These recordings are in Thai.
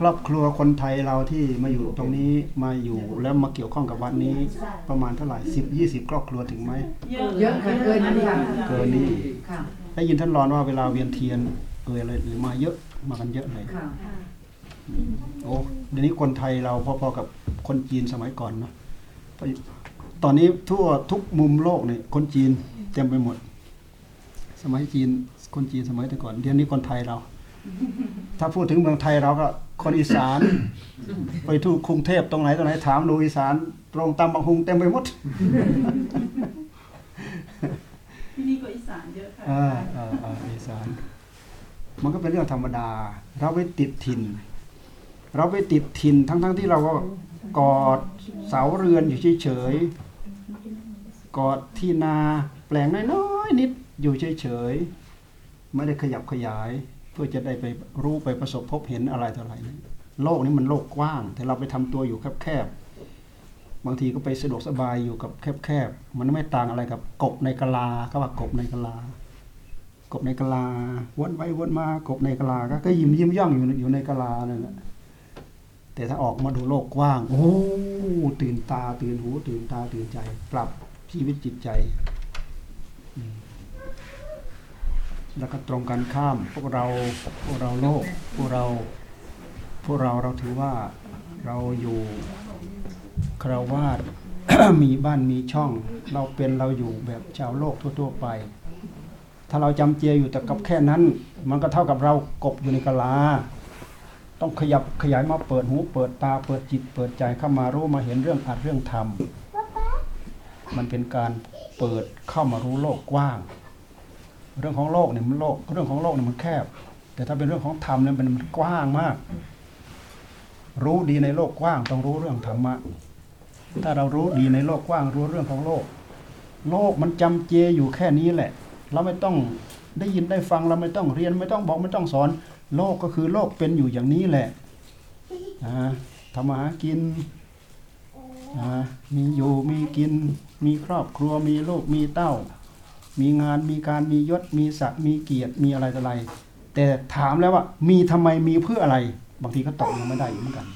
ครอบครัวคนไทยเราที่มาอยู่ตรงนี้มาอยู่แล้วมาเกี่ยวข้องกับวัดนี้ ประมาณเท่าไหร่สิบยี่สิบครอบครัวถึงไหมเยอะค่ะเกินนี้ค่ะเกินนี่ค่ะได้ยินท่านรอนว่าเวลาเวียนเทียนเอออะไรหรือมาเยอะมากันเยอะเลยค่ะโอ้เดี๋ยวนี้คนไทยเราพอๆกับคนจีนสมัยก่อนเนอะตอนนี้ทั่วทุกมุมโลกเนี่ยคนจีนเต็มไปหมด สมัยจีนคนจีนสมัยแต่ก่อน เดี๋ยวนี้คนไทยเรา ถ้าพูดถึงเมืองไทยเราก็ คนอีสาน ไปทุกกรุงเทพตรงไหนตรงไหนถามดูอีสาน ตรงตามบางฮุงเต็มไปหมดที่นี่ก็อีสานเยอะค่ะอ่าอ่าอ่าอีสาน มันก็เป็นเรื่องธรรมดา เราไปติดถิ่น เราไปติดถิ่นทั้งๆทที่เราก็กอดเสาเรือนอยู่เฉยๆกอดที่นาแปลงน้อยๆนิดอยู่เฉยๆไม่ได้ขยับขยาย เพื่อจะได้ไปรู้ไปประสบพบเห็นอะไรเท่าไรนะโลกนี้มันโลกกว้าง แต่เราไปทำตัวอยู่แคบๆบางทีก็ไปสะดวกสบายอยู่กับแคบๆมันไม่ต่างอะไรกับกบในกะลาเขาว่ากบในกะลากบในกะลาวนไปวนมากบในกะลาก็ก็ยิ้มยิ้มย่องอยู่อยู่ในกะลานั่นแหละแต่ถ้าออกมาดูโลกกว้าง โอ้ตื่นตาตื่นหู ตื่นตาตื่นใจ ปรับชีวิตจิตใจ อืม แล้วก็ตรงกันข้ามพวกเราพวกเราโลกพวกเราพวกเราเราถือว่าเราอยู่คราวาสมีบ้านมีช่อง เราเป็นเราอยู่แบบชาวโลกทั่ว ๆ ไป ถ้าเราจำเจอยู่แต่กับแค่นั้น มันก็เท่ากับเรากบอยู่ในกะลา ต้องขยับขยายมาเปิดหูเปิดตาเปิดจิต เปิดใจเข้ามารู้มาเห็นเรื่องอัดเรื่องธรรมมันเป็นการเปิดเข้ามารู้โลกกว้าง เรื่องของโลกเนี่ยมันโลกเรื่องของโลกเนี่ยมันแคบ แต่ถ้าเป็นเรื่องของธรรมเนี่ยมันกว้างมาก รู้ดีในโลกกว้าง ต้องรู้เรื่องธรรมะถ้าเรารู้ดีในโลกกว้างรู้เรื่องของโลก โลกมันจำเจอยู่แค่นี้แหละ เราไม่ต้องได้ยินได้ฟังเราไม่ต้องเรียนไม่ต้องบอกไม่ต้องสอน โลกก็คือโลกเป็นอยู่อย่างนี้แหละทำมาหากินมีอยู่มีกิน มีครอบครัวมีลูกมีเต้า มีงานมีการมียศมีศักดิ์มีเกียรติมีอะไรต่ออะไร แต่ถามแล้วว่ามีทำไมมีเพื่ออะไร บางทีก็ตอบยังไม่ได้เหมือนกัน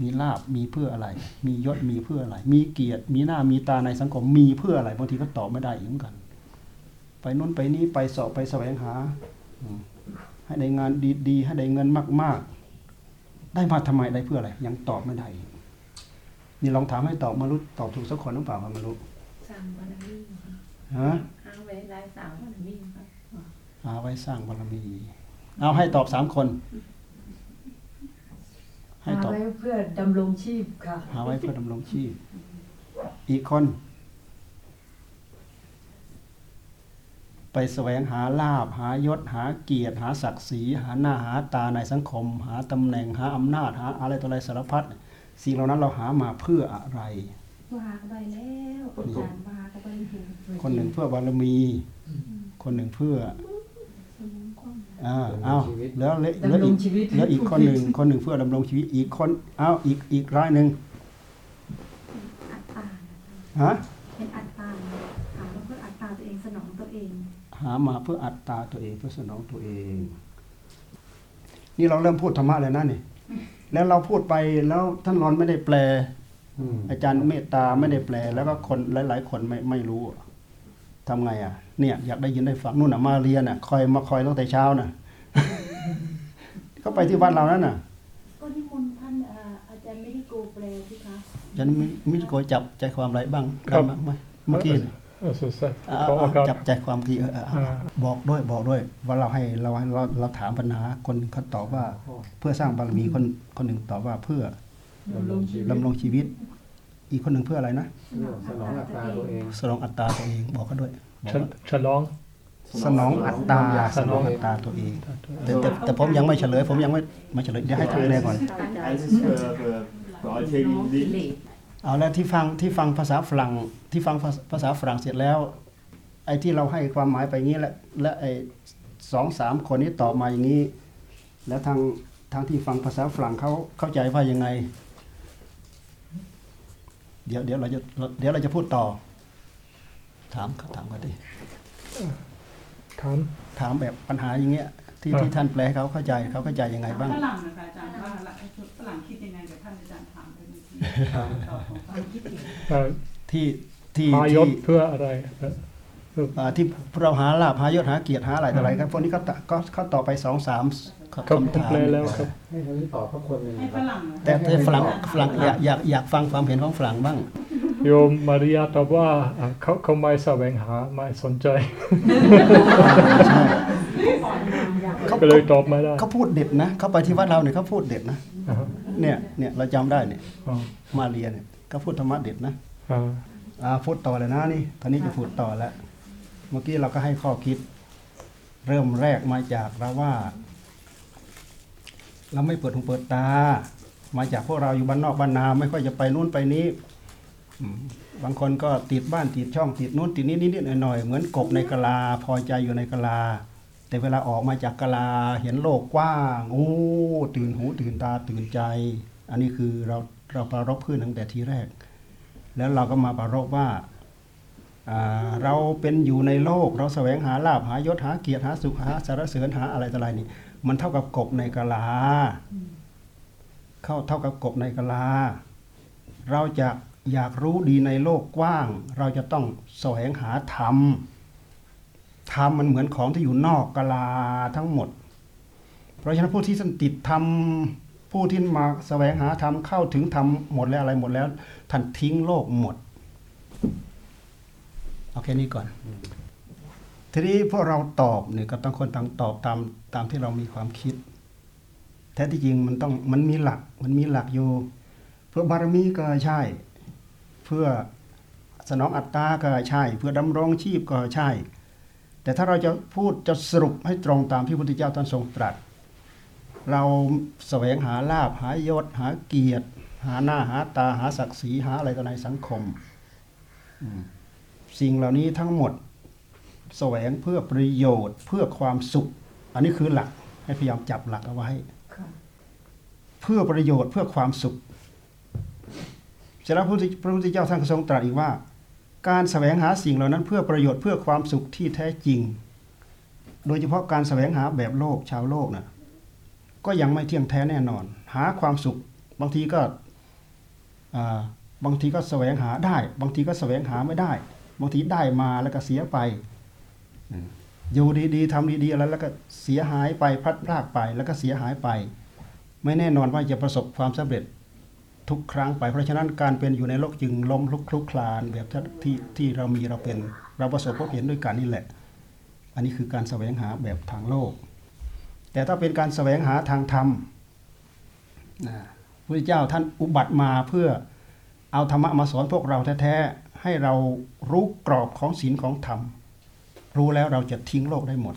มีลาบมีเพื่ออะไร มียศมีเพื่ออะไร มีเกียรติมีหน้ามีตาในสังคมมีเพื่ออะไรบางทีก็ตอบไม่ได้อีกเหมือนกัน ไปนู้นไปนี้ไปสอบไปแสวงหาให้ได้งานดีๆให้ได้เงินมาก ๆ ได้มาทำไมได้เพื่ออะไร ยังตอบไม่ได้อีกนี่ลองถามให้ตอบมารู้ตอบถูกสักคนหรือเปล่ามารู้สางบารมี ฮะหาไว้รายสาวบารมีครับหาไว้สร้างบารมี เอาให้ตอบสามคน ให้หาตอบไว้เพื่อดำรงชีพค่ะ หาไว้เพื่อดำรงชีพ อีกคน ไปแสวงหาลาบหายศหาเกียรติหาศักดิ์ศรีหาหน้าหาตาในสังคม หาตำแหน่งหาอำนาจหาอะไรต่ออะไรสารพัดสิ่งเหล่านั้นเราหามาเพื่ออะไร วางไปแล้วอาจารย์วางก็ไปถึง คนหนึ่งเพื่อบารมี คนหนึ่งเพื่ออ่าเอาแล้วเหลือเหลือดำรอีงกชีวิตเหลืออีกคนหนึ่งคนหนึ่งเพื่อดำรงชีวิตอีกคนเอาอีกอีกรายหนึ่งอัตตาฮะเป็นอัตตาหาว่าเพื่ออัตตาตัวเองสนองตัวเอง หามาเพื่ออัตตาตัวเองเพื่อสนองตัวเอง นี่เราเริ่มพูดธรรมะแล้วนะนี่แล้วเราพูดไปแล้วท่านรอนไม่ได้แปล อาจารย์เมตตาไม่ได้แปล แล้วก็คนหลาย ๆ คนไม่ไม่รู้ทำไงอะ เนี่ยอยากได้ยินได้ฟังนู่นน่ะมาเรียนอะคอยมาคอยตั้งแต่เช้าน่ะก็ไปที่วัดเรานั่นน่ะ ก็นิมนต์ท่านเอ่ออาจารย์ไม่ได้โกแปลสิคะฉันมิมิโกยจับใจความอะไรบ้างครับได้บ้างไหมเมื่อกี้น่ะ Alltså, så, เอา ja, เอา och จับใจความทีเออเออเอาอ่าบอกด้วยบอกด้วย ว่าเราให้เราเราเราถามปัญหาคนเขาตอบว่า เพื่อสร้างบารมีคนคนหนึ่งตอบว่าเพื่อ ดำรงชีวิตดำรงชีวิต อีกคนหนึ่งเพื่ออะไรนะสนองอัตราตัวเองสนองอัตตาตัวเองบอกเขาด้วยบอกว่า Ch- Chalong. สนองอัตตาสนองอัตตาตัวเองแต่แต่แต่ผมยังไม่เฉลย ผมยังไม่ไม่เฉลยเดี๋ยวให้ทางแรกก่อน Alles für, für, für alltäglichen Leben. เอาแล้วที่ฟังที่ฟังภาษาฝรั่งที่ฟังภาษาภาษาฝรั่งเสร็จแล้ว ไอ้ที่เราให้ความหมายไปงี้แหละและไอ้สองสามคนนี้ตอบมาอย่างนี้ แล้วทางทางที่ฟังภาษาฝรั่งเขาเข้าใจว่ายังไง เดี๋ยวเดี๋ยวเราจะเดี๋ยวเราจะพูดต่อ ถามถามกันดิ Kan. ถามแบบปัญหาอย่างเงี้ย ที่ที่ท่านแปลให้เขาเข้าใจเขาเข้าใจยังไงบ้างฝรั่งนะคะอาจารย์ว่าฝรั่งคิดยังไงกับท่านอาจารย์ถามไปเมื่อกี้ตอบของฝรั่งเอ่อที่ที่หายศที่เพื่ออะไรเอ่ออ่า ที่เราหาลาภหายศหาเกียรติหาอะไรต่ออะไรครับพวกนี้ก็ก็เขาต่อไปสองสามคำถามแล้วครับให้เขาตอบเขาคนหนึ่งให้ฝรั่งแต่ฝรั่งฝรั่งอยากอยากอยากฟังความเห็นของฝรั่งบ้าง โยมมาริยาตอบว่าเขาเขาไม่แสวงหาไม่สนใจใช่เขาก็เลยตอบไม่ได้เขาพูดเด็ดนะเขาไปที่วัดเราเนี่ยเขาพูดเด็ดนะเนี่ยเนี่ยเราจำได้เนี่ยมาเรียเนี่ยเขาพูดธรรมะเด็ดนะอ่าพูดต่อเลยนะนี่ตอนนี้จะพูดต่อแล้ว เมื่อกี้เราก็ให้ข้อคิด เริ่มแรกมาจากเราว่า เราไม่เปิดหูเปิดตา มาจากพวกเราอยู่บ้านนอกบ้านนา ไม่ค่อยจะไปนู่นไปนี้บางคนก็ติดบ้านติดช่องติดนู้นติดนี้นิดๆหน่อยๆเหมือนกบในกะลา พอใจอยู่ในกะลา แต่เวลาออกมาจากกะลาเห็นโลกกว้างโอ้ตื่นหูตื่นตาตื่นใจ อันนี้คือเราเราประรบพื้นตั้งแต่ทีแรก แล้วเราก็มาประรบว่า เราเป็นอยู่ในโลก เราแสวงหาลาภหายศหาเกียรติหาสุขหาสารเสริญหาอะไรต่ออะไรนี่ มันเท่ากับกบในกะลา เข้าเท่ากับกบในกะลา เราจะอยากรู้ดีในโลกกว้าง เราจะต้องแสวงหาธรรมธรรมมันเหมือนของที่อยู่นอกกะลาทั้งหมด เพราะฉะนั้นผู้ที่สนติดธรรมผู้ที่มาแสวงหาธรรมเข้าถึงธรรมหมดแล้วอะไรหมดแล้วท่านทิ้งโลกหมด เอาแค่นี้ก่อน ทีนี้พวกเราตอบเนี่ยก็ต้องคนต่างตอบตามตามที่เรามีความคิด แท้ที่จริงมันต้องมันมีหลักมันมีหลักอยู่ เพื่อบารมีก็ใช่ เพื่อสนองอัตตาก็ใช่ เพื่อดำรงชีพก็ใช่ แต่ถ้าเราจะพูดจะสรุปให้ตรงตามที่พระพุทธเจ้าท่านทรงตรัส เราแสวงหาลาภหายศหาเกียรติ หาหน้าหาตาหาศักดิ์ศรีหาอะไรต่อในสังคม อืม สิ่งเหล่านี้ทั้งหมดแสวงเพื่อประโยชน์เพื่อความสุข อันนี้คือหลักให้พยายามจับหลักเอาไว้ค่ะเพื่อประโยชน์เพื่อความสุขเสร็จแล้วพระพุทธพระพุทธเจ้าท่านก็ทรงตรัสอีกว่า การแสวงหาสิ่งเหล่านั้นเพื่อประโยชน์เพื่อความสุขที่แท้จริง โดยเฉพาะการแสวงหาแบบโลกชาวโลกนะก็ยังไม่เที่ยงแท้แน่นอน หาความสุข บางทีก็อ่าบางทีก็แสวงหาได้ บางทีก็แสวงหาไม่ได้ บางทีได้มาแล้วก็เสียไปอืมอยู่ดีๆทำดีๆอะไรแล้วก็เสียหายไปพลัดพรากไป แล้วก็เสียหายไป ไม่แน่นอนว่าจะประสบความสำเร็จทุกครั้งไปเพราะฉะนั้นการเป็นอยู่ในโลกจึงล้มลุกคลุกคลานแบบที่ที่เรามีเราเป็นเราประสบพบเห็นด้วยกันนี่แหละ อันนี้คือการแสวงหาแบบทางโลก แต่ถ้าเป็นการแสวงหาทางธรรมนะพระเจ้าท่านอุบัติมาเพื่อเอาธรรมะมาสอนพวกเราแท้ๆ ให้เรารู้กรอบของศีลของธรรม รู้แล้วเราจะทิ้งโลกได้หมด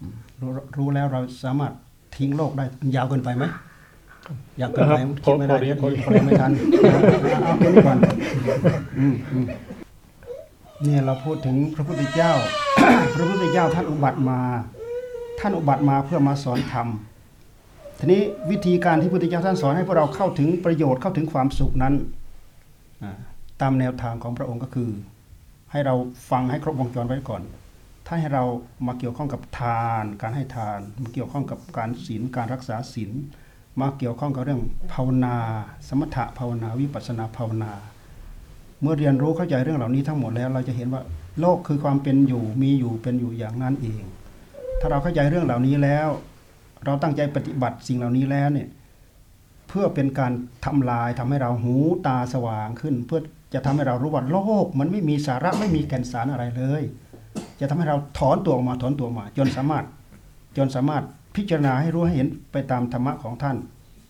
อืมรู้รู้แล้วเราสามารถทิ้งโลกได้ยาวเกินไปไหมยาวเกินไปครับคิดไม่ได้พอดีพอดีพอดีไม่ทันเอาแค่นี้ก่อนอืมอืมเนี่ยเราพูดถึงพระพุทธเจ้า พระพุทธเจ้าท่านอุบัติมา ท่านอุบัติมาเพื่อมาสอนธรรมทีนี้วิธีการที่พระพุทธเจ้าท่านสอนให้พวกเราเข้าถึงประโยชน์เข้าถึงความสุขนั้นอ่า ตามแนวทางของพระองค์ก็คือ ให้เราฟังให้ครบวงจรไว้ก่อน ถ้าให้เรามาเกี่ยวข้องกับทาน การให้ทานมาเกี่ยวข้องกับการศีลการรักษาศีลมาเกี่ยวข้องกับเรื่องภาวนา สมถะภาวนาวิปัสสนาภาวนา เมื่อเรียนรู้เข้าใจเรื่องเหล่านี้ทั้งหมดแล้วเราจะเห็นว่าโลกคือความเป็นอยู่มีอยู่เป็นอยู่อย่างนั้นเอง ถ้าเราเข้าใจเรื่องเหล่านี้แล้ว เราตั้งใจปฏิบัติสิ่งเหล่านี้แล้วเนี่ยเพื่อเป็นการทำลายทำให้เราหูตาสว่างขึ้น เพื่อ จะทำให้เรารู้ว่าโลกมันไม่มีสาระไม่มีแก่นสารอะไรเลย จะทำให้เราถอนตัวออกมาถอนตัวมา จนสามารถจนสามารถพิจารณาให้รู้ให้เห็นไปตามธรรมะของท่าน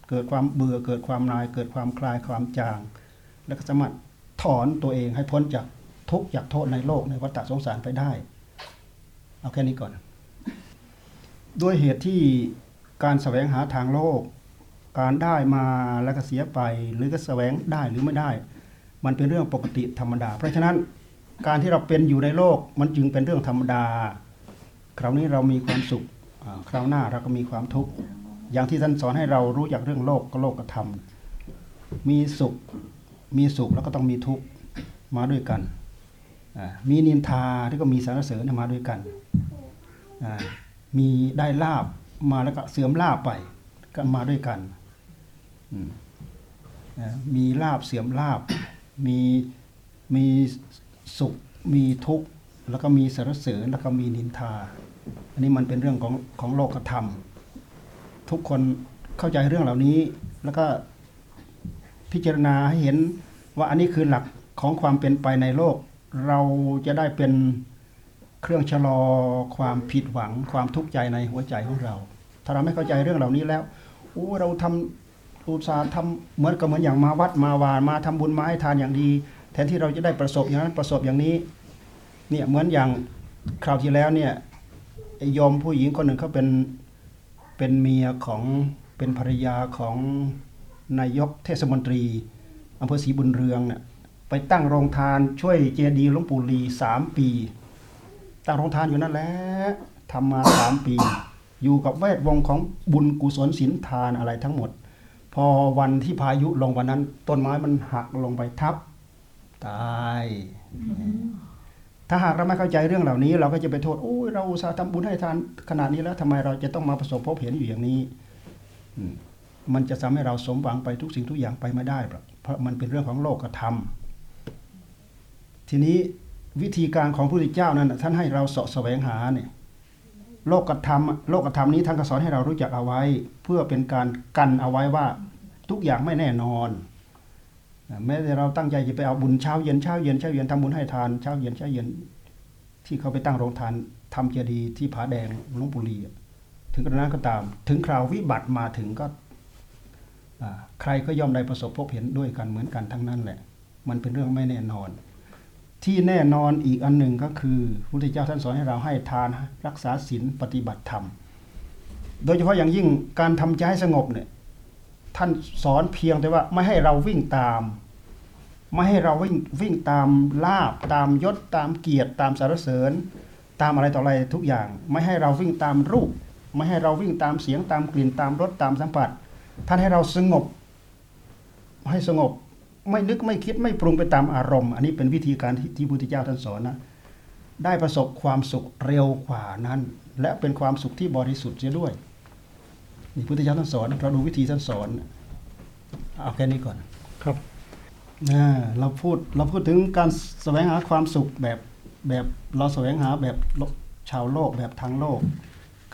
เกิดความเบื่อเกิดความนาย เกิดความคลายความจาง แล้วก็สามารถถอนตัวเองให้พ้นจากทุกข์จากโทษในโลกในวัฏสงสารไปได้ เอาแค่นี้ก่อน ด้วยเหตุที่การแสวงหาทางโลก การได้มาแล้วก็เสียไป หรือก็แสวงได้หรือไม่ได้ มันเป็นเรื่องปกติธรรมดา เพราะฉะนั้นการที่เราเป็นอยู่ในโลกมันจึงเป็นเรื่องธรรมดา คราวนี้เรามีความสุขคราวหน้าเราก็มีความทุกข์อย่างที่ท่านสอนให้เรารู้จักเรื่องโลกก็โลกธรรมมีสุขมีสุขแล้วก็ต้องมีทุกข์มาด้วยกัน มีนินทาที่ก็มีสรรเสริญมาด้วยกัน มีได้ลาบมาแล้วก็เสื่อมลาบไปก็มาด้วยกัน มีลาบเสื่อมลาบ มีมีสุขมีทุกข์แล้วก็มีสรรเสริญแล้วก็มีนินทา อันนี้มันเป็นเรื่องของของโลกธรรม ทุกคนเข้าใจเรื่องเหล่านี้แล้วก็พิจารณาให้เห็นว่าอันนี้คือหลักของความเป็นไปในโลก เราจะได้เป็นเครื่องชะลอความผิดหวังความทุกข์ใจในหัวใจของเรา ถ้าเราไม่เข้าใจเรื่องเหล่านี้แล้วโอ้เราทำ อุตสาห์ทำเหมือนกับเหมือนอย่างมาวัดมาวานมาทำบุญมาให้ทานอย่างดี แทนที่เราจะได้ประสบอย่างนั้นประสบอย่างนี้เนี่ยเหมือนอย่างคราวที่แล้วเนี่ยไอ้โยมผู้หญิงคนหนึ่งเขาเป็นเป็นเมียของเป็นภรรยาของนายกเทศมนตรีอำเภอศรีบุญเรืองเนี่ยไปตั้งโรงทานช่วยเจดีย์หลวงปู่ลีสามปี ตั้งโรงทานอยู่นั่นแหละทำมาสามปี อยู่กับแวดวงของบุญกุศลศีลทานอะไรทั้งหมด พอวันที่พายุลงวันนั้น ต้นไม้มันหักลงไปทับ ตาย ถ้าหากเราไม่เข้าใจเรื่องเหล่านี้ เราก็จะไปโทษโอ้ยเราอุตส่าห์ทำบุญให้ทานขนาดนี้แล้วทำไมเราจะต้องมาประสบพบเห็นอยู่อย่างนี้อืมมันจะทำให้เราสมหวังไปทุกสิ่งทุกอย่างไปไม่ได้หรอกเพราะมันเป็นเรื่องของโลกธรรมทีนี้วิธีการของพระพุทธเจ้านั้นน่ะท่านให้เราเสาะแสวงหาเนี่ย โลกธรรมโลกธรรมนี้ท่านก็สอนให้เรารู้จักเอาไว้ เพื่อเป็นการกันเอาไว้ว่าทุกอย่างไม่แน่นอนแม้แต่เราตั้งใจจะไปเอาบุญเช้าเย็นเช้าเย็นเช้าเย็นทำบุญให้ทานเช้าเย็นเช้าเย็น ที่เขาไปตั้งโรงทานทำเจดีย์ที่ผาแดงหลวงปู่ลีถึงกระนั้นก็ตาม ถึงคราววิบัติมาถึงก็ใครก็ย่อมได้ประสบพบเห็นด้วยกันเหมือนกันทั้งนั้นแหละ มันเป็นเรื่องไม่แน่นอน ที่แน่นอนอีกอันหนึ่งก็คือพระพุทธเจ้าท่านสอนให้เราให้ทานรักษาศีลปฏิบัติธรรม โดยเฉพาะอย่างยิ่งการทำใจให้สงบเนี่ยท่านสอนเพียงแต่ว่าไม่ให้เราวิ่งตาม ไม่ให้เราวิ่งวิ่งตามลาบตามยศตามเกียรติตามสรรเสริญ ตามอะไรต่ออะไรทุกอย่าง ไม่ให้เราวิ่งตามรูป ไม่ให้เราวิ่งตามเสียงตามกลิ่นตามรสตามสัมผัส ท่านให้เราสงบให้สงบ ไม่นึกไม่คิดไม่ปรุงไปตามอารมณ์ อันนี้เป็นวิธีการที่ที่พระพุทธเจ้าท่านสอนนะได้ประสบความสุขเร็วกว่านั้น และเป็นความสุขที่บริสุทธิ์เสียด้วยนี่พุทธเจ้าท่านสอนเราดูวิธีท่านสอนเอาแค่นี้ก่อนครับอ่าเราพูดเราพูดถึงการแสวงหาความสุขแบบแบบเราแสวงหาแบบโลกชาวโลกแบบทางโลก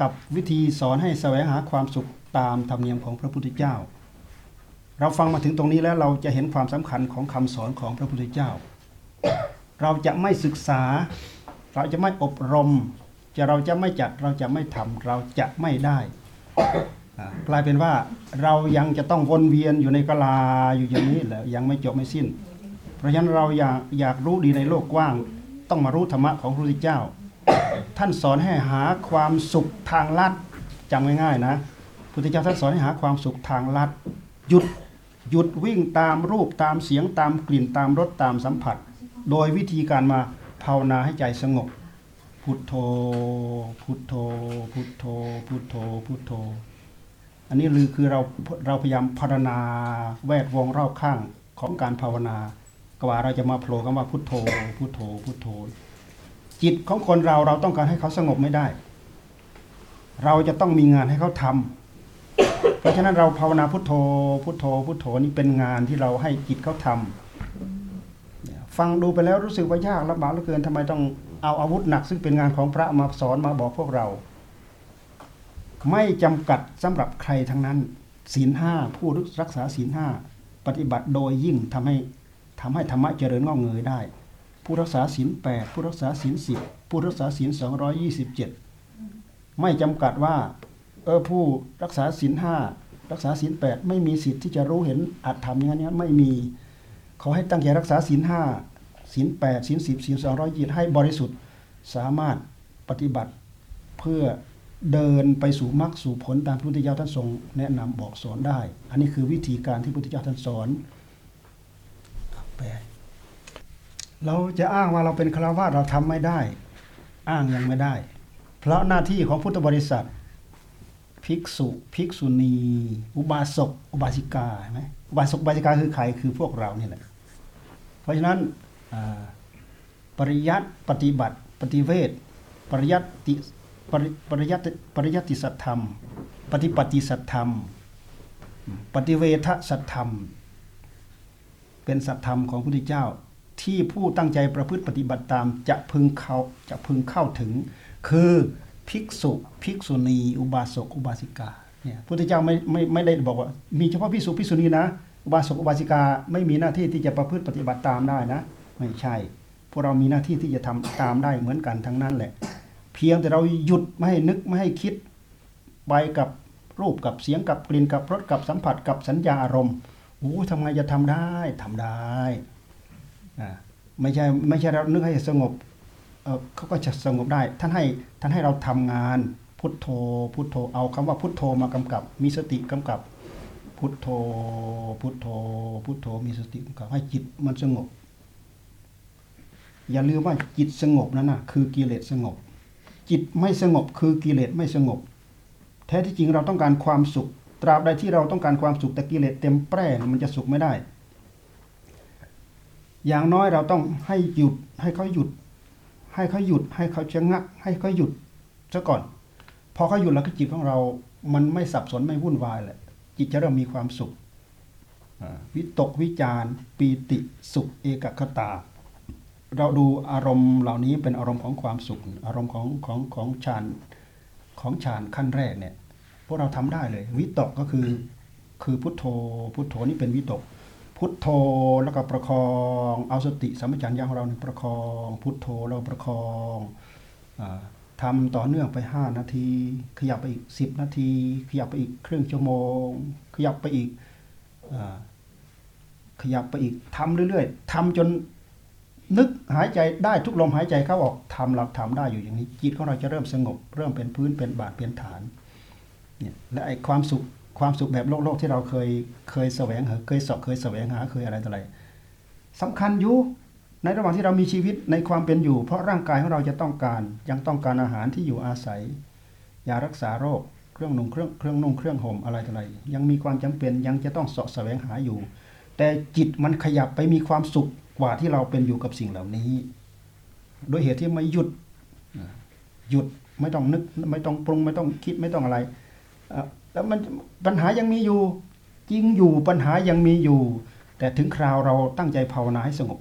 กับวิธีสอนให้แสวงหาความสุขตามธรรมเนียมของพระพุทธเจ้า เราฟังมาถึงตรงนี้แล้วเราจะเห็นความสำคัญของคำสอนของพระพุทธเจ้า เราจะไม่ศึกษา เราจะไม่อบรม จะเราจะไม่จัดเราจะไม่ทำเราจะไม่ได้กลายเป็นว่าเรายังจะต้องวนเวียนอยู่ในกลาอยู่อย่างนี้แหละยังไม่จบไม่สิ้น เพราะฉะนั้นเราอยากอยากรู้ดีในโลกกว้าง ต้องมารู้ธรรมะของพระพุทธเจ้า ท่านสอนให้หาความสุขทางลัดจำง่ายๆนะพุทธเจ้าท่านสอนให้หาความสุขทางลัดหยุด หยุดวิ่งตามรูปตามเสียงตามกลิ่นตามรสตามสัมผัส โดยวิธีการมาภาวนาให้ใจสงบ พุทโธ พุทโธ พุทโธ พุทโธ พุทโธ อันนี้คือคือเราเราพยายามพัฒนาแวดวงรอบข้างของการภาวนากว่าเราจะมาโผล่คำว่าพุทโธ พุทโธ พุทโธ จิตของคนเราเราต้องการให้เขาสงบไม่ได้ เราจะต้องมีงานให้เขาทำ เพราะฉะนั้นเราภาวนาพุทโธพุทโธพุทโธนี่เป็นงานที่เราให้จิตเขาทำฟังดูไปแล้วรู้สึกว่ายากลำบากเหลือเกินทำไมต้องเอาอาวุธหนัก ซึ่งเป็นงานของพระมาสอนมาบอกพวกเรา ไม่จำกัดสำหรับใครทั้งนั้นศีลห้าผู้รักษาศีลห้าปฏิบัติโดยยิ่งทำให้ทำให้ธรรมะเจริญงอกเงยได้ ผู้รักษาศีลแปดผู้รักษาศีลสิบผู้รักษาศีลสองร้อยี่สิบเจ็ดไม่จำกัดว่า เออผู้รักษาศีลห้ารักษาศีลแปดไม่มีสิทธิ์ที่จะรู้เห็นอัตธรรมอย่างนี้ไม่มี ขอให้ตั้งใจรักษาศีลห้าศีลแปดศีลสิบศีลสองร้อยยี่ให้บริสุทธิ์สามารถปฏิบัติเพื่อเดินไปสู่มรรคสู่ผลตามพุทธเจ้าท่านทรง แนะนำบอกสอนได้ อันนี้คือวิธีการที่พุทธเจ้าท่านสอนแปลเราจะอ้างว่าเราเป็นฆราวาสเราทำไม่ได้ อ้างยังไม่ได้ เพราะหน้าที่ของพุทธบริษัท ภิกษุภิกษุณี อุบาสกอุบาสิกาเห็นไหมอุบาสกอุบาสิกาคือใครคือพวกเราเนี่ยแหละเพราะฉะนั้นปริยัติปฏิบัติปฏิเวทปริยัติปริปริยัติปริยัติสัตธรรม ปฏิปัติสัตธรรม ปฏิเวทสัตธรรม เป็นสัตธรรมของพระพุทธเจ้าที่ผู้ตั้งใจประพฤติปฏิบัติตามจะพึงเข้าจะพึงเข้าถึง คือ ภิกษุ ภิกษุณี อุบาสก อุบาสิกา เนี่ยพุทธเจ้าไม่ไม่ไม่ได้บอกว่า มีเฉพาะภิกษุ ภิกษุณีนะ อุบาสก อุบาสิกา ไม่มีหน้าที่ที่จะประพฤติปฏิบัติตามได้นะ ไม่ใช่ พวกเรามีหน้าที่ที่จะทำตามได้เหมือนกันทั้งนั้นแหละ เพียงแต่เราหยุดไม่ให้นึกไม่ให้คิด ไปกับรูปกับเสียงกับกลิ่นกับรสกับสัมผัสกับสัญญาอารมณ์โอ้ทำไงจะทำได้ทำได้ อ่า ไม่ใช่ไม่ใช่เรานึกให้สงบ เเขาก็จะสงบได้ ท่านให้ท่านให้เราทำงานพุทโธพุทโธเอาคำว่าพุทโธมากำกับ มีสติกำกับ พุทโธพุทโธพุทโธมีสติกำกับให้จิตมันสงบ อย่าลืมว่าจิตสงบนั้นนะคือกิเลสสงบ จิตไม่สงบคือกิเลสไม่สงบ แท้ที่จริงเราต้องการความสุข ตราบใดที่เราต้องการความสุขแต่กิเลสเต็มแปร่มันจะสุขไม่ได้ อย่างน้อยเราต้องให้หยุดให้เขาหยุด ให้เขาหยุดให้เขาชะงัก ให้เขาหยุดซะก่อน พอเขาหยุดแล้วก็จิตของเรา มันไม่สับสนไม่วุ่นวายแหละจิตจะเริ่มมีความสุขวิตกวิจารปีติสุขเอกคตา เราดูอารมณ์เหล่านี้เป็นอารมณ์ของความสุข อารมณ์ของของของฌานของฌานขั้นแรกเนี่ยพวกเราทำได้เลย วิตกก็คือคือพุทโธพุทโธนี่เป็นวิตก พุทโธแล้วก็ประคอง เอาสติสัมปชัญญะของเราเนี่ยประคอง พุทโธแล้วก็ประคองอาทำต่อเนื่องไป 5 นาที ขยับไปอีก 10 นาที ขยับไปอีกครึ่งชั่วโมง ขยับไปอีกอขยับไปอีกทำเรื่อยๆทำจนนึกหายใจได้ทุกลมหายใจเข้าออกทำเราทำได้อยู่อย่างนี้จิตของเราจะเริ่มสงบ เริ่มเป็นพื้นเป็นบาทเป็นฐานเนี่ยและไอ้ความสุข ความสุขแบบโลกโลกที่เราเคยเคยแสวงหาเคยสอบเคยแสวงหาเคยอะไรต่ออะไรสำคัญอยู่ในระหว่างที่เรามีชีวิตในความเป็นอยู่ เพราะร่างกายของเราจะต้องการยังต้องการอาหารที่อยู่อาศัยยารักษาโรคเครื่องนุ่งเครื่องเครื่องนุ่งเครื่องห่มอะไรต่ออะไรยังมีความจำเป็นยังจะต้องสาะแสวงหาอยู่ แต่จิตมันขยับไปมีความสุขกว่าที่เราเป็นอยู่กับสิ่งเหล่านี้โดยเหตุที่ไม่หยุดหยุดไม่ต้องนึกไม่ต้องปรุงไม่ต้องคิดไม่ต้องอะไรอะ แล้วมันปัญหายังมีอยู่จริงอยู่ปัญหายังมีอยู่ แต่ถึงคราวเราตั้งใจภาวนาให้สงบ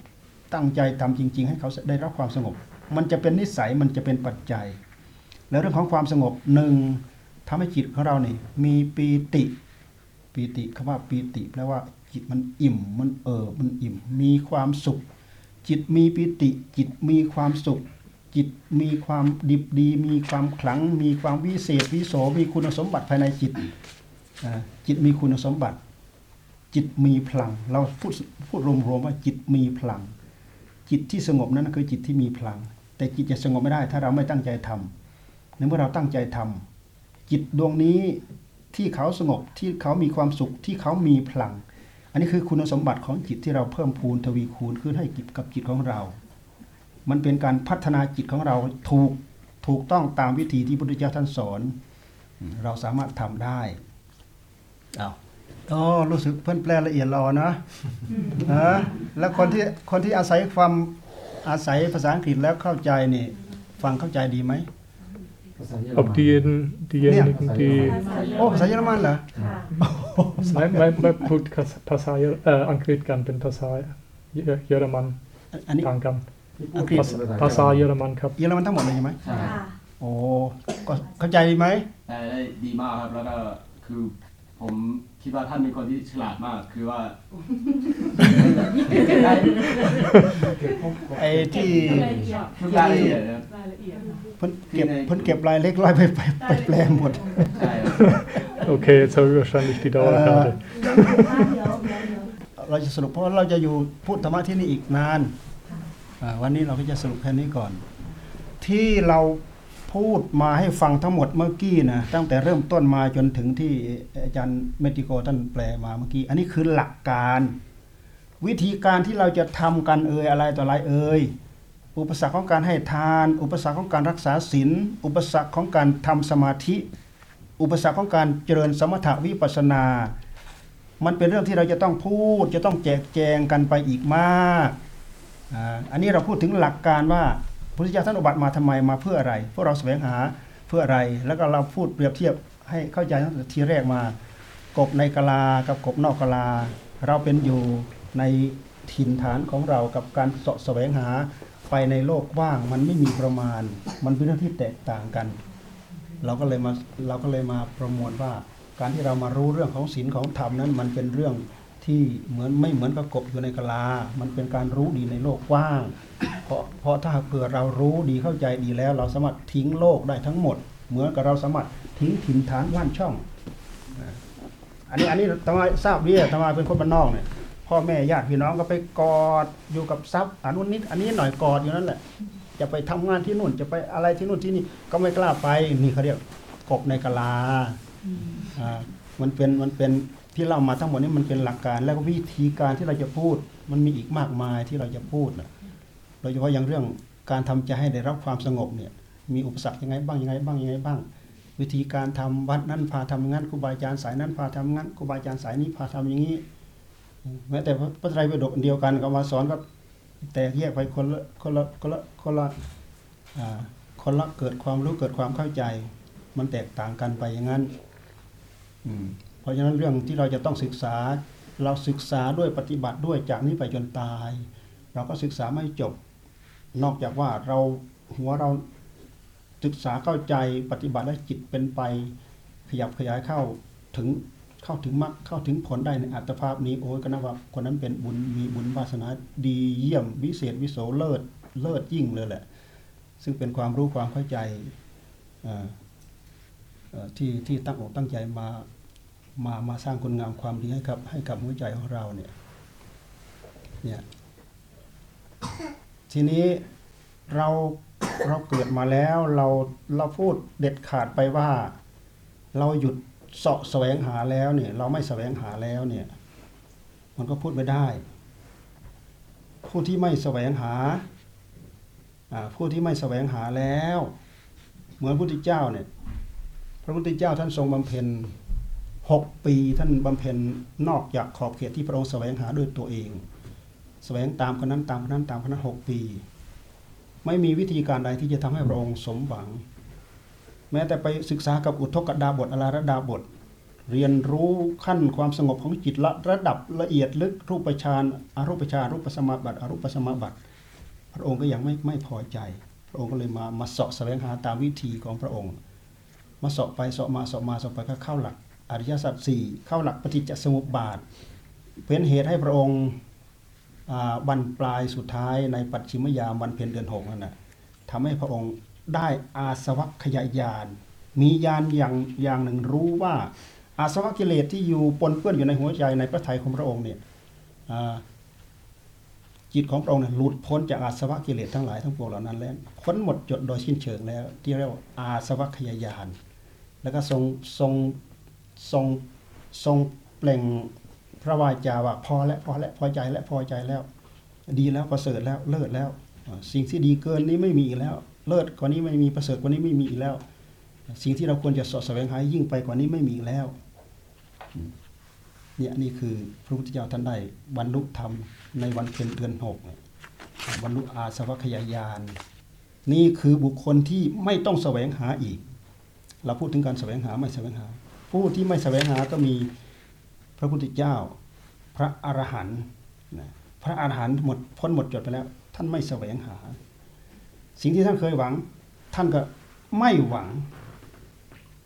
ตั้งใจทำจริง ๆ ให้เขาได้รับความสงบ มันจะเป็นนิสัยมันจะเป็นปัจจัย แล้วเรื่องของความสงบหนึ่งทำให้จิตของเราเนี่ยมีปีติปีติคำว่าปีติแปลว่าจิตมันอิ่มมันเอิบมันอิ่ม มีความสุข จิตมีปีติ จิตมีความสุข จิตมีความดิบดี มีความขลัง มีความวิเศษวิโสมีคุณสมบัติภายในจิตจิตมีคุณสมบัติ จิตมีพลัง เราพูดพูดรวมๆว่าจิตมีพลัง จิตที่สงบนั้นคือจิตที่มีพลัง แต่จิตจะสงบไม่ได้ ถ้าเราไม่ตั้งใจทำในเมื่อเราตั้งใจทำจิตดวงนี้ที่เขาสงบที่เขามีความสุขที่เขามีพลัง อันนี้คือคุณสมบัติของจิตที่เราเพิ่มพูนทวีคูณขึ้นให้กับจิตของเรา มันเป็นการพัฒนาจิตของเราถูกถูกต้องตามวิธีที่พระพุทธเจ้าท่านสอนอืมเราสามารถทำได้เอาอ๋อรู้สึกเพิ่นแปลละเอียดรอนะฮะแล้วคนที่คนที่อาศัยความอาศัยภาษาอังกฤษแล้วเข้าใจนี่ ฟังเข้าใจดีไหมภาษาเยอร Ob มัน diejenigen, diejenigen die. โอ้ภาษาเยอรมันเหรอ Nein, mein, mein Punkt Passar, äh, Angrid kan เป็นภาษาเยอรมันอันนี้ทางกัน อังกฤษภาษาเยอรมันครับเยอรมันทั้งหมดเลยใช่ไหมใช่โอ้ก็เข้าใจดีไหมแต่ได้ดีมากครับแล้วก็คือผมคิดว่าท่านเป็นคนที่ฉลาดมากคือว่าไอ้ที่ทุกรายละเอียดนะครับรายละเอียดเพิ่นเก็บเพิ่นเก็บรายเล็กรายไปไปไปแปลหมด ใช่ครับ Okay, jetzt habe ich wahrscheinlich die Dauerkarte. เดี๋ยวเดี๋ยวเดี๋ยวเดี๋ยวเราจะสรุปเพราะว่าเราจะอยู่พูดธรรมะที่นี่อีกนานอ่า วันนี้เราก็จะสรุปแค่นี้ก่อน ที่เราพูดมาให้ฟังทั้งหมดเมื่อกี้นะตั้งแต่เริ่มต้นมาจนถึงที่อาจารย์เมติโกท่านแปลมาเมื่อกี้ อันนี้คือหลักการ วิธีการที่เราจะทำกันเอ่ยอะไรต่ออะไรเอ่ยอุปสรรคของการให้ทาน อุปสรรคของการรักษาศีลอุปสรรคของการทำสมาธิ อุปสรรคของการเจริญสมถะวิปัสนา มันเป็นเรื่องที่เราจะต้องพูดจะต้องแจกแจงกันไปอีกมาก อันนี้เราพูดถึงหลักการว่าพระพุทธเจ้าท่านอุบัติมาทำไมมาเพื่ออะไร พวกเราแสวงหาเพื่ออะไร แล้วก็เราพูดเปรียบเทียบให้เข้าใจตั้งแต่ทีแรกมา กบในกะลากับกบนอกกะลา เราเป็นอยู่ในถิ่นฐานของเรากับการเสาะแสวงหาไปในโลกว่างมันไม่มีประมาณ มันเป็นเรื่องที่แตกต่างกัน เราก็เลยมาเราก็เลยมาประมวลว่า การที่เรามารู้เรื่องของศีลของธรรมนั้นมันเป็นเรื่อง ที่เหมือนไม่เหมือนกับกบอยู่ในกะลา มันเป็นการรู้ดีในโลกกว้าง เพราะเพราะถ้าเผื่อเรารู้ดีเข้าใจดีแล้ว เราสามารถทิ้งโลกได้ทั้งหมด เหมือนกับเราสามารถทิ้งถิ่นฐานว่านช่อง อันนี้อันนี้ทำไมทราบดีทำไมเป็นคนบ้านนอกเนี่ยพ่อแม่ญาติพี่น้องก็ไปกอดอยู่กับทรัพย์อันนู้นนิดอันนี้หน่อยกอดอยู่นั่นแหละ จะไปทำงานที่นู่นจะไปอะไรที่นู่นที่นี่ก็ไม่กล้าไปนี่เขาเรียกกบในกะลา อ่ามันเป็นมันเป็น ที่เล่ามาทั้งหมดนี้มันเป็นหลักการ แล้วก็วิธีการที่เราจะพูด มันมีอีกมากมายที่เราจะพูดนะโดยเฉพาะอย่างเรื่องการทำใจให้ได้รับความสงบเนี่ยมีอุปสรรคยังไงบ้างยังไงบ้างยังไงบ้าง วิธีการทำวัดนั้นพาทำอย่างนั้นครูบาอาจารย์สายนั้นพาทำอย่างนั้นครูบาอาจารย์สายนี้พาทำอย่างนี้แม้แต่พระไตรปิฎกเดียวกันก็มาสอนก็แตกแยกไปคนละคนละคนละคนละคนละเกิดความรู้เกิดความเข้าใจ มันแตกต่างกันไปอย่างนั้น อืม เพราะฉะนั้นเรื่องที่เราจะต้องศึกษา เราศึกษาด้วยปฏิบัติด้วยจากนี้ไปจนตาย เราก็ศึกษาไม่จบ นอกจากว่าเราหัวเราศึกษาเข้าใจปฏิบัติและจิตเป็นไป ขยับขยายเข้าถึงเข้าถึงมรรคเข้าถึงผลได้ในอัตภาพนี้โอ้ยก็นับว่าคนนั้นเป็นบุญมีบุญวาสนาดีเยี่ยมวิเศษวิโสเลิศเลิศยิ่งเลยแหละ ซึ่งเป็นความรู้ความเข้าใจที่ที่ตั้งอกตั้งใจมา มามาสร้างคุณงามความดีให้กับให้กับหัวใจของเราเนี่ยเนี่ยทีนี้เราเราเกิดมาแล้วเราเราพูดเด็ดขาดไปว่า เราหยุดเสาะแสวงหาแล้วเนี่ยเราไม่แสวงหาแล้วเนี่ยมันก็พูดไม่ได้ ผู้ที่ไม่แสวงหาผู้ที่ไม่แสวงหาแล้ว เหมือนพระพุทธเจ้าเนี่ยพระพุทธเจ้าท่านทรงบำเพ็ญ หกปีท่านบำเพ็ญนอกจากขอบเขตที่พระองค์แสวงหาด้วยตัวเอง แสวงตามคนนั้นตามคนนั้นตามคนนั้นหกปี ไม่มีวิธีการใดที่จะทำให้พระองค์สมหวัง แม้แต่ไปศึกษากับอุทกดาบทอลาระดาบท เรียนรู้ขั้นความสงบของจิตละระดับละเอียดลึกรูปฌานอารูปฌานรูปสมาบัติอรูปสมาบัติ พระองค์ก็ยังไม่ไม่พอใจ พระองค์ก็เลยมามาเสาะแสวงหาตามวิธีของพระองค์ มาเสาะไปเสาะมาเสาะมาเสาะไปก็เข้าหลัก อริยสัจสี่เข้าหลักปฏิจจสมุปบาท เป็นเหตุให้พระองค์อ่าบรรปลายสุดท้ายในปัจฉิมยามวันเพ็ญเดือนหกนั่นนะทำให้พระองค์ได้อาสวัคยายานมียานอย่างอย่างหนึ่งรู้ว่าอาสวะกิเลสที่อยู่ปนเปื้อนอยู่ในหัวใจในพระทัยของพระองค์เนี่ยจิตของพระองค์เนี่ยหลุดพ้นจากอาสวะกิเลสทั้งหลายทั้งปวงเหล่านั้นแล้วพ้นหมดจดโดยสิ้นเชิงแล้ว ที่เรียกว่าอาสวัคยายาน แล้วก็ทรงทรง ทรงทรงเปล่งพระวาจาว่าพอแล้วพอแล้วพอใจแล้วพอใจแล้ว ดีแล้วประเสริฐแล้วเลิศแล้ว สิ่งที่ดีเกินนี้ไม่มีอีกแล้ว เลิศกว่านี้ไม่มีประเสริฐกว่านี้ไม่มีอีกแล้ว สิ่งที่เราควรจะสาะแสวงหายิ่งไปกว่านี้ไม่มีอีกแล้วเนี่ยนี่คือพระพุทธเจ้าท่านได้บรรลุธรรมในวันเพ็ญเดือนหกบรรลุอาสวัคยายาน นี่คือบุคคลที่ไม่ต้องแสวงหาอีก เราพูดถึงการแสวงหาไม่แสวงหา ผู้ที่ไม่แสวงหาก็มีพระพุทธเจ้า พระอรหันต์พระอรหันต์หมดพ้นหมดจดไปแล้ว ท่านไม่แสวงหา สิ่งที่ท่านเคยหวัง ท่านก็ไม่หวัง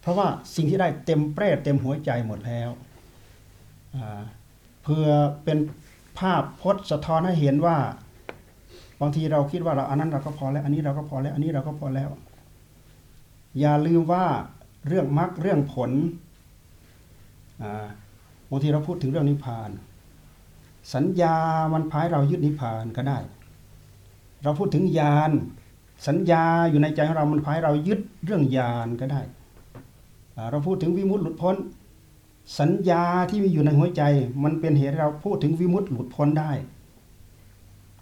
เพราะว่าสิ่งที่ได้เต็มแปร่เต็มหัวใจหมดแล้วเพื่อเป็นภาพพจน์สะท้อนให้เห็นว่าบางทีเราคิดว่าเราอันนั้นเราก็พอแล้ว อันนี้เราก็พอแล้ว อันนี้เราก็พอแล้ว อย่าลืมว่าเรื่องมรรคเรื่องผล บางทีเราพูดถึงเรื่องนิพพาน สัญญามันพายเรายึดนิพพานก็ได้ เราพูดถึงญาณสัญญาอยู่ในใจของเรามันพายเรายึดเรื่องญาณก็ได้ เราพูดถึงวิมุตติหลุดพ้น สัญญาที่มีอยู่ในหัวใจ มันเป็นเหตุเราพูดถึงวิมุตติหลุดพ้นได้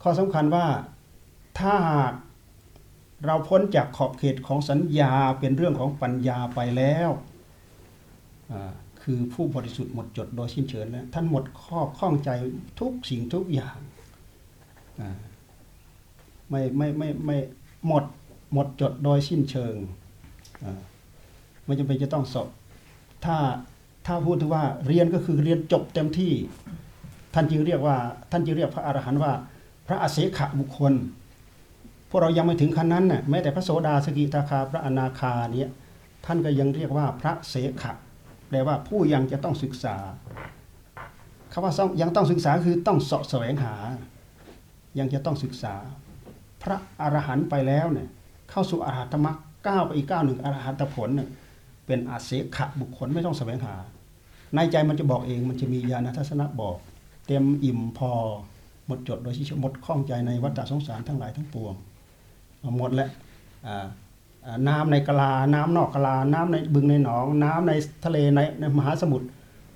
ข้อสำคัญว่าถ้าหากเราพ้นจากขอบเขตของสัญญาเป็นเรื่องของปัญญาไปแล้วอ่า คือผู้บริสุทธิ์หมดจดโดยสิ้นเชิงแล้ว ท่านหมดข้อข้องใจทุกสิ่งทุกอย่างอ่ไม่ไม่ไม่ไม่หมดหมดจดโดยสิ้นเชิงไม่จำเป็นจะต้องสอบถ้าถ้าพูดถึงว่าเรียนก็คือเรียนจบเต็มที่ ท่านจึงเรียกว่า ท่านจึงเรียกพระอรหันต์ว่า พระอเสขะบุคคล พวกเรายังไม่ถึงขั้นนั้นน่ะแม้แต่พระโสดาสกิทาคาพระอนาคาเนี่ยท่านก็ยังเรียกว่าพระเสขะ ลว่าผู้ยังจะต้องศึกษาคำว่ายังต้องศึกษาคือต้องเสาะแสวงหา ยังจะต้องศึกษา พระอรหันต์ไปแล้วเนี่ยเข้าสู่อรหัตมรรคก้าวไปอีกก้าวหนึ่งอรหัตผลเนี่ยเป็นอาเสขะบุคคลไม่ต้องแสวงหา ในใจมันจะบอกเองมันจะมีญาณทัศนะบอก เต็มอิ่มพอ หมดจดโดยที่หมดข้องใจในวัฏสงสารทั้งหลายทั้งปวงหมดแล้ว อ่าอ่าน้ำในกะลา น้ำนอกกะลา น้ำในบึงในหนอง น้ำในทะเลในในมหาสมุทร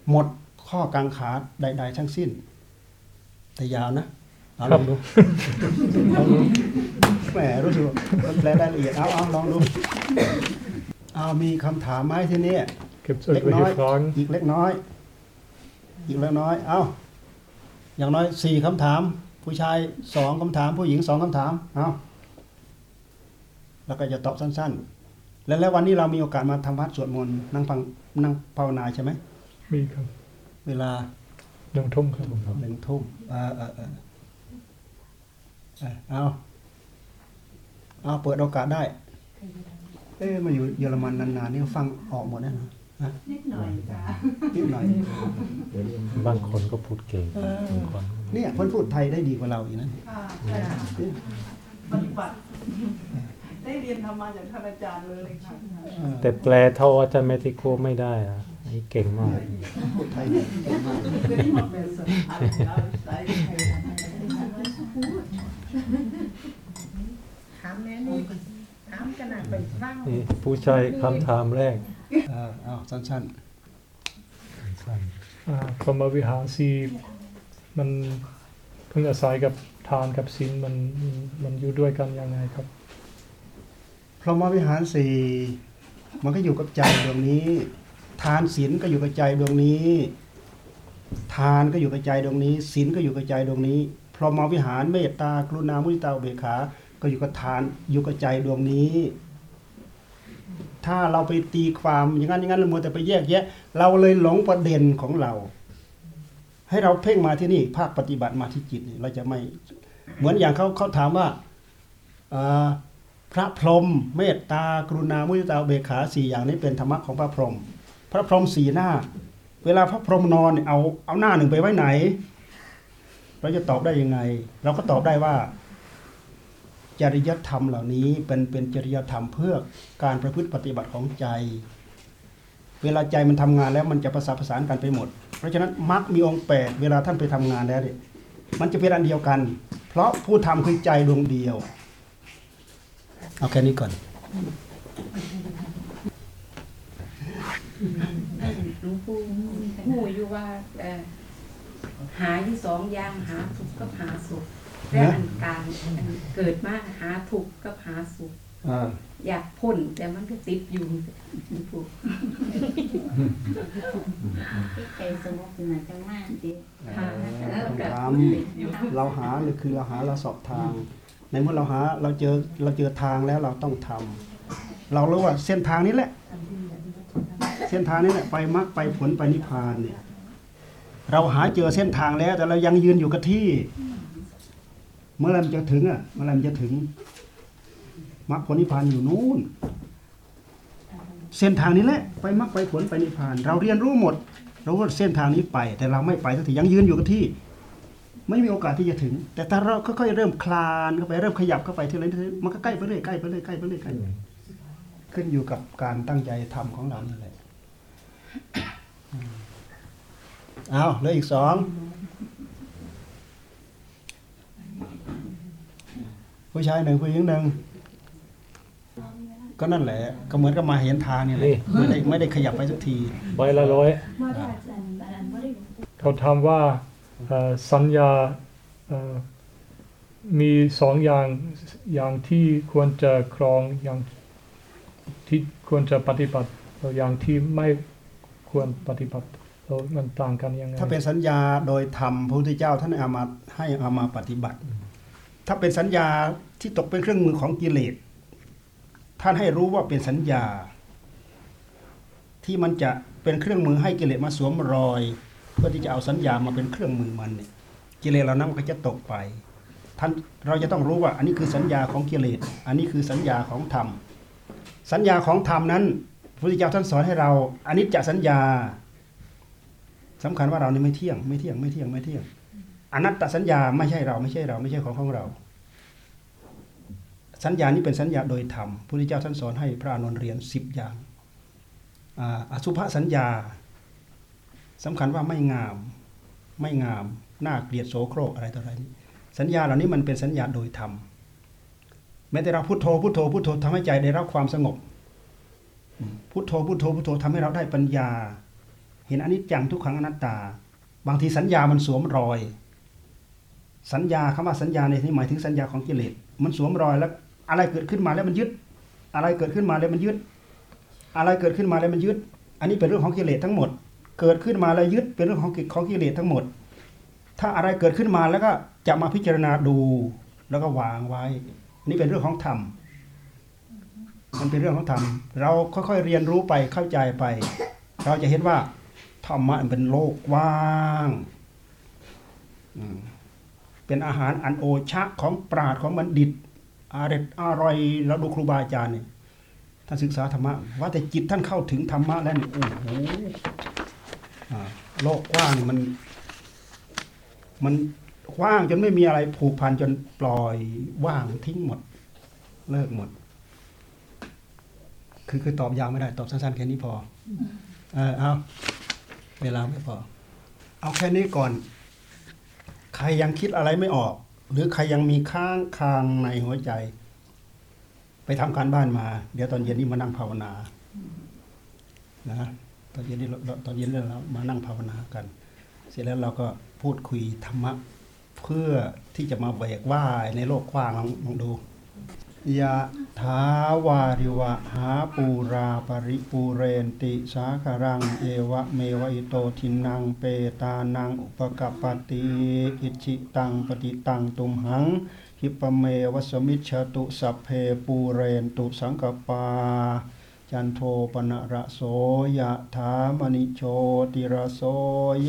หมดข้อกังขาใด ๆ ทั้งสิ้น แต่ยาวนะเอาครับลองดูแหมรู้สึกว่าแปลได้ละเอียดเอาเอาลองดูเอามีคำถามไหมทีนี้ Gibt es เล็กน้อย irgendwelche Fragen? อีกเล็กน้อย อีกเล็กน้อย เอ้าอย่างน้อยสี่คำถาม ผู้ชายสองคำถาม ผู้หญิงสองคำถามเอ้า แล้วก็จะตอบสั้น ๆ แล้วแล้ววันนี้เรามีโอกาสมาทำวัดสวดมนต์นั่งฟังนั่งภาวนาใช่ไหมมีครับ เวลาหนึ่งทุ่มครับผมหนึ่งทุ่มเออเออเออเออเอาเอาเปิดโอกาสได้ เอ๊ะมาอยู่เยอรมันนานๆนี่ฟังออกหมดแน่นอนฮะนิดหน่อยจ้ะนิดหน่อย บางคนก็พูดเก่งบางคนเนี่ยเพิ่นพูดไทยได้ดีกว่าเราอีกนะค่ะใช่ค่ะปฏิบัติ ได้เรียนธรรมะจากท่านอาจารย์เลยค่ะเออแต่แปลเท่าอาจารย์เมติโกไม่ได้นะนี่เก่งมาก พูดไทยดีเก่งมากถามแม่นี่ถามขนาดไปฟังนี่ผู้ชายคำถามแรกเออเอาสั้นสั้นอ่าพรหมวิหารสีมันเพิ่งอาศัยกับทานกับศีลมันมันอยู่ด้วยกันยังไงครับๆพ รหมวิหารสี่มันก็อยู่กับใจดวงนี้ ทานศีลก็อยู่กับใจดวงนี้ ทานก็อยู่กับใจดวงนี้ศีลก็อยู่กับใจดวงนี้ พรหมวิหารเมตตากรุณามุทิตาเบขา ก็อยู่กับทานอยู่กับใจดวงนี้ ถ้าเราไปตีความอย่างนั้นอย่างนั้นเรามัวแต่ไปแยกแยะ เราเลยหลงประเด็นของเรา ให้เราเพ่งมาที่นี่ ภาคปฏิบัติมาที่จิตเราจะไม่ เหมือนอย่างเขาเขาถามว่าอ่อ พระพรหมเมตตากรุณามุทิตาเบขาสี่อย่างนี้เป็นธรรมะของพระพรหมพระพรหมสี่หน้า เวลาพระพรหมนอนเนี่ยเอาเอาหน้าหนึ่งไปไว้ไหน เราจะตอบได้ยังไง เราก็ตอบได้ว่า จริยธรรมเหล่านี้เป็นเป็นจริยธรรมเพื่อการประพฤติปฏิบัติของใจ เวลาใจมันทำงานแล้วมันจะประสานประสานกันไปหมด เพราะฉะนั้นมรรคมีองค์แปดเวลาท่านไปทำงานแล้วเนี่ยมันจะเป็นอันเดียวกัน เพราะผู้ทำคือใจดวงเดียว เอาแค่นี้ก่อนหลวงปู่หูอยู่ว่าเอ่อหาที่สองอย่างหาทุกข์กับหาสุขและอันกลางอันเกิดมาหาทุกข์กับหาสุขอ่าอยากพ้นแต่มันก็ติดอยู่หลวงปู่ใจสงบหน่อยจังมากดิค่ะแล้วก็ถามเราหาเลยคือเราหาเราสอบทาง ในเมื่อเราหาเราเจอเราเจอทางแล้วเราต้องทำเรารู้ว่าเส้นทางนี้แหละ เส้นทางนี้แหละไปมรรคไปผลไปนิพพานเนี่ย เราหาเจอเส้นทางแล้ว แต่เรายังยืนอยู่กับที่ เมื่อไรมันจะถึงอะเมื่อไรมันจะถึงมรรคผลนิพพานอยู่นู่นเส้นทางนี้แหละไปมรรคไปผลไปนิพพาน เราเรียนรู้หมดเราว่าเส้นทางนี้ไป แต่เราไม่ไปสักทียังยืนอยู่กับที่ ไม่มีโอกาสที่จะถึง แต่ถ้าเราค่อยๆเริ่มคลานเข้าไปเริ่มขยับเข้าไปทีละนิดทีละนิดมันก็ใกล้ไปเรื่อยใกล้ไปเรื่อยใกล้ไปเรื่อยใกล้ไปเรื่อยขึ้นอยู่กับการตั้งใจทำของเรานี่แหละอืมเอาเหลืออีกสองผู้ชายหนึ่งผู้หญิงหนึ่งก็นั่นแหละ ก็เหมือนกับมาเห็นทางนี่แหละไม่ได้ไม่ได้ขยับไปสักทีใบละร้อยว่าถ้าอาจารย์อาจารย์ไม่ได้เขาถามว่าเอ่อ สัญญามีสองอย่างอย่างที่ควรจะครองอย่างที่ควรจะปฏิบัติแล้วอย่างที่ไม่ควรปฏิบัติแล้วมันต่างกันยังไงถ้าเป็นสัญญาโดยธรรมพระพุทธเจ้าท่านเอามาให้เอามาปฏิบัติ ถ้าเป็นสัญญาที่ตกเป็นเครื่องมือของกิเลสท่านให้รู้ว่าเป็นสัญญา ที่มันจะเป็นเครื่องมือให้กิเลสมาสวมรอย เพื่อที่จะเอาสัญญามาเป็นเครื่องมือมันเนี่ยกิเลสเหล่านั้นมันก็จะตกไปท่านเราจะต้องรู้ว่า อันนี้คือสัญญาของกิเลสอันนี้คือสัญญาของธรรม สัญญาของธรรมนั้นพระพุทธเจ้าท่านสอนให้เราอันนี้จะสัญญาสำคัญว่าเรานี่ไม่เที่ยง ไม่เที่ยงไม่เที่ยงไม่เที่ยงอนัตตสัญญาไม่ใช่เราไม่ใช่เราไม่ใช่ของของเรา สัญญานี้เป็นสัญญาโดยธรรมพระพุทธเจ้าท่านสอนให้พระอานนเรียนสิบอย่างอ่าอสุภสัญญา สำคัญว่าไม่งาม ไม่งามน่าเกลียดโสโครกอะไรต่ออะไรนี่สัญญาเหล่านี้มันเป็นสัญญาโดยธรรมแม้แต่เราพุโทโธพุโทโธพุโทโธทำให้ใจได้รับความสงบพุโทโธพุโทโธพุโทโธทำให้เราได้ปัญญา เห็นอนิจจังทุกขังอนัตตา บางทีสัญญามันสวมรอย สัญญาคำว่าสัญญาในที่หมายถึงสัญญาของกิเลสมันสวมรอยแล้ว อะไรเกิดขึ้นมาแล้วมันยึด อะไรเกิดขึ้นมาแล้วมันยึด อะไรเกิดขึ้นมาแล้วมันยึด อันนี้เป็นเรื่องของกิเลสทั้งหมด เกิดขึ้นมาแล้วยึดเป็นเรื่องของกิจของกิเลสทั้งหมด ถ้าอะไรเกิดขึ้นมาแล้วก็จะมาพิจารณาดูแล้วก็วางไว้ นี่เป็นเรื่องของธรรมมันเป็นเรื่องของธรรม เราค่อยๆเรียนรู้ไปเข้าใจไป เราจะเห็นว่าธรรมะมันเป็นโลกว้างเป็นอาหารอันโอชะของปราดของบัณฑิตอร่อยอร่อยเราดูครูบาอาจารย์เนี่ยท่านศึกษาธรรมะว่าแต่จิตท่านเข้าถึงธรรมะแล้วนี่โอ้โห โลกกว้างมัน มันกว้างจนไม่มีอะไรผูกพันจนปล่อยว่างทิ้งหมด เลิกหมด คือคือตอบยาวไม่ได้ ตอบสั้นๆแค่นี้พอ เออเอาเวลาไม่พอ เอาแค่นี้ก่อน ใครยังคิดอะไรไม่ออก หรือใครยังมีค้างคางในหัวใจ ไปทำการบ้านมา เดี๋ยวตอนเย็นนี้มานั่งภาวนา นะ ตอนเย็นนี้เราตอนเย็นเรามานั่งภาวนากัน เสร็จแล้วเราก็พูดคุยธรรมะเพื่อที่จะมาแหวกว่ายในโลกกว้างลองลองดูยะถาวาริวะหาปูราปริปูเรนติสาคะรัง เอวะเมวะอิโตทินนังเปตานังอุปกัปปติอิจฉิตังปัตถิตังตุมหัง ขิปปเมวะ สมิชฌตุสัพเพปูเรนตุสังกปา จันโทปนะระโสยะถามณิโชติระโส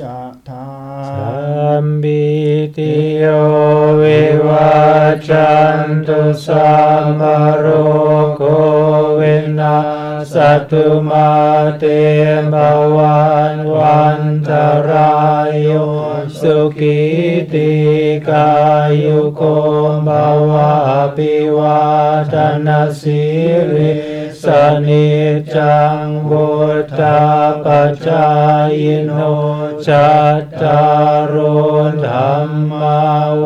ยะถาสัมบิติโยวิวัจจันตุสัมมโรโควินา สตุมาเตภวันวันตรายโยสุขิติกายุโกภวะปิวาทนาสิริสนิจังวุฒาปัจจายโนจัตตารโธรรม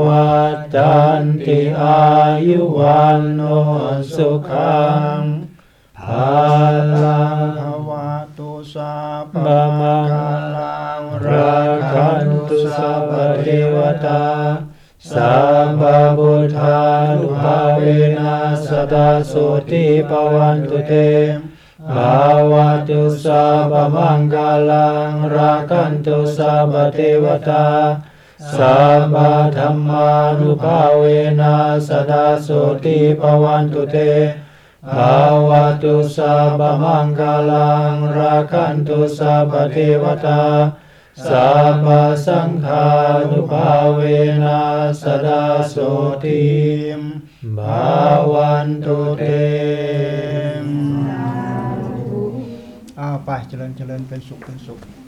วัฏันติอายุวันโนสุขัง ภาลังภวะตุสาปบามังลังราคันตุสัพพเทวตาสัมปพุทานุภาเวนัสตาโสติปวันตุเตภาวะตุสัพพมังคลังราคันตุสัพพเทวตาสัมปธรรมานุภาเวนัสตาโสติปวันตุเต ภาวะตุสัพพมังคลังราคันตุสัพพเทวตา สัพพสังฆานุภาเวนัสดาโสติภาวันตุเต อ้าวไปเจริญเจริญเป็นสุขเป็นสุข